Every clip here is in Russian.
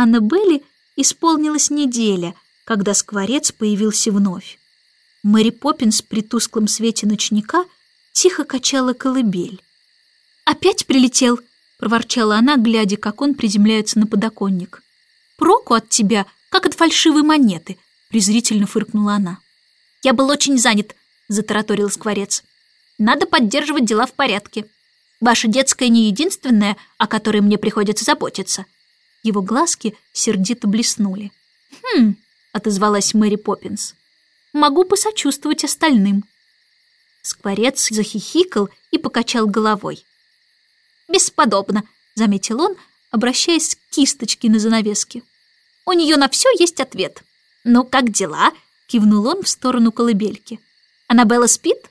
Аннабелле исполнилась неделя, когда скворец появился вновь. Мэри Поппинс при тусклом свете ночника тихо качала колыбель. «Опять прилетел?» — проворчала она, глядя, как он приземляется на подоконник. «Проку от тебя, как от фальшивой монеты», — презрительно фыркнула она. «Я был очень занят», — затараторил скворец. «Надо поддерживать дела в порядке. Ваша детская не единственная, о которой мне приходится заботиться». Его глазки сердито блеснули. «Хм», — отозвалась Мэри Поппинс. «Могу посочувствовать остальным». Скворец захихикал и покачал головой. «Бесподобно», — заметил он, обращаясь к кисточке на занавеске. «У нее на все есть ответ. Ну, как дела?» — кивнул он в сторону колыбельки. «Аннабелла спит?»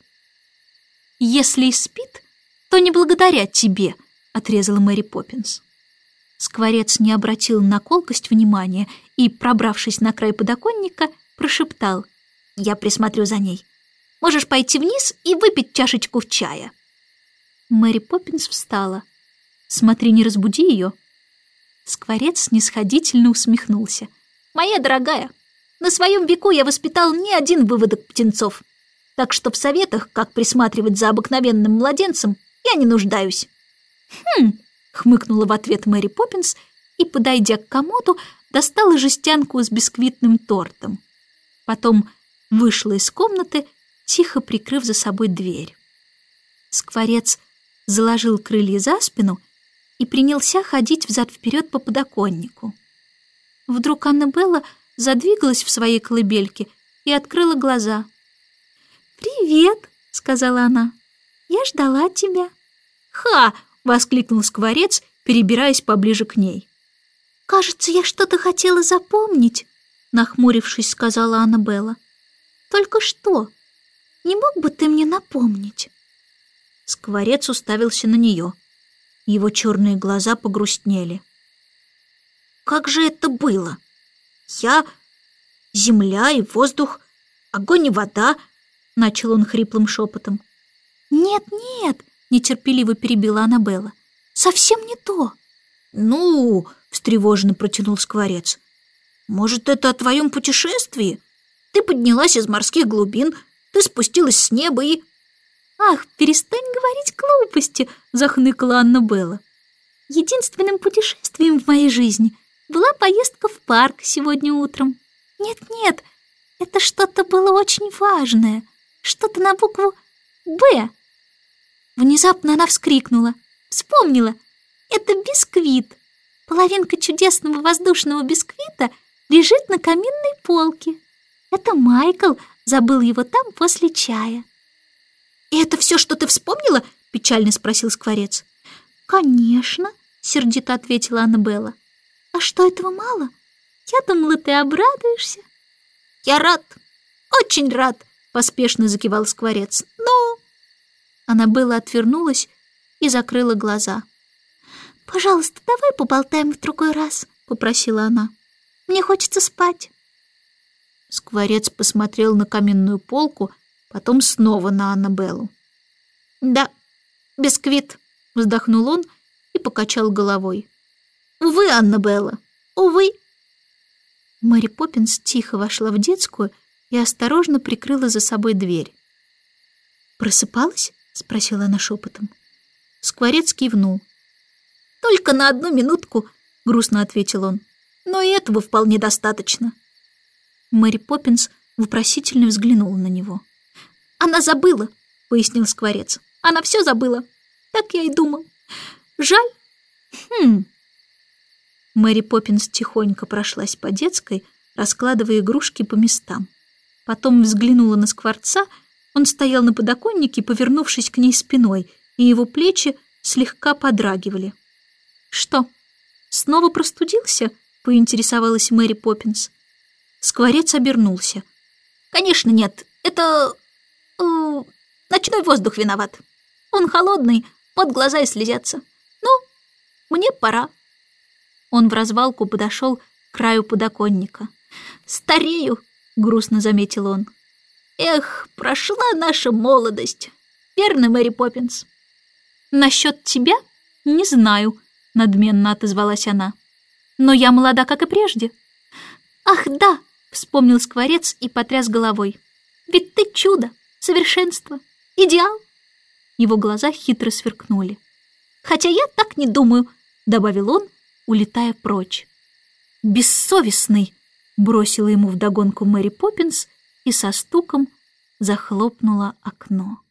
«Если и спит, то не благодаря тебе», — отрезала Мэри Поппинс. Скворец не обратил на колкость внимания и, пробравшись на край подоконника, прошептал. «Я присмотрю за ней. Можешь пойти вниз и выпить чашечку чая». Мэри Поппинс встала. «Смотри, не разбуди ее». Скворец снисходительно усмехнулся. «Моя дорогая, на своем веку я воспитал не один выводок птенцов, так что в советах, как присматривать за обыкновенным младенцем, я не нуждаюсь». «Хм», — хмыкнула в ответ Мэри Поппинс и, подойдя к комоду, достала жестянку с бисквитным тортом. Потом вышла из комнаты, тихо прикрыв за собой дверь. Скворец заложил крылья за спину и принялся ходить взад-вперед по подоконнику. Вдруг Аннабелла задвигалась в своей колыбельке и открыла глаза. «Привет!» — сказала она. «Я ждала тебя». «Ха!» — воскликнул скворец, перебираясь поближе к ней. «Кажется, я что-то хотела запомнить», — нахмурившись, сказала Аннабелла. «Только что? Не мог бы ты мне напомнить?» Скворец уставился на нее. Его черные глаза погрустнели. «Как же это было? Я, земля и воздух, огонь и вода», — начал он хриплым шепотом. «Нет-нет», — нетерпеливо перебила Аннабелла, — «совсем не то». «Ну», — встревоженно протянул Скворец, — «может, это о твоем путешествии? Ты поднялась из морских глубин, ты спустилась с неба и...» «Ах, перестань говорить глупости!» — захныкала Анна Белла. «Единственным путешествием в моей жизни была поездка в парк сегодня утром. Нет-нет, это что-то было очень важное, что-то на букву «Б». Внезапно она вскрикнула. Вспомнила. Это бисквит. Половинка чудесного воздушного бисквита лежит на каминной полке. Это Майкл забыл его там после чая. «И это все, что ты вспомнила?» — печально спросил Скворец. «Конечно», — сердито ответила Аннабелла. «А что, этого мало? Я думала, ты обрадуешься». «Я рад, очень рад», — поспешно закивал Скворец. «Но...» Аннабелла отвернулась и закрыла глаза. «Пожалуйста, давай поболтаем в другой раз», — попросила она. «Мне хочется спать». Скворец посмотрел на каменную полку, потом снова на Аннабеллу. «Да, бисквит», — вздохнул он и покачал головой. «Увы, Аннабелла, увы». Мэри Поппинс тихо вошла в детскую и осторожно прикрыла за собой дверь. «Просыпалась?» — спросила она шепотом. Скворец кивнул. «Только на одну минутку», — грустно ответил он. «Но и этого вполне достаточно». Мэри Поппинс вопросительно взглянула на него. «Она забыла», — пояснил Скворец. «Она все забыла. Так я и думал. Жаль». «Хм». Мэри Поппинс тихонько прошлась по детской, раскладывая игрушки по местам. Потом взглянула на Скворца. Он стоял на подоконнике, повернувшись к ней спиной, и его плечи слегка подрагивали. «Что, снова простудился?» — поинтересовалась Мэри Поппинс. Скворец обернулся. «Конечно нет. Это Э, ночной воздух виноват. Он холодный, вот глаза и слезятся. Ну, мне пора. Он в развалку подошел к краю подоконника. «Старею», — грустно заметил он. «Эх, прошла наша молодость. Верно, Мэри Поппинс?» «Насчет тебя? Не знаю», — надменно отозвалась она. но я молода, как и прежде. Ах, да, вспомнил скворец и потряс головой. Ведь ты чудо, совершенство, идеал. Его глаза хитро сверкнули. Хотя я так не думаю, добавил он, улетая прочь. Бессовестный, бросила ему вдогонку Мэри Поппинс и со стуком захлопнула окно.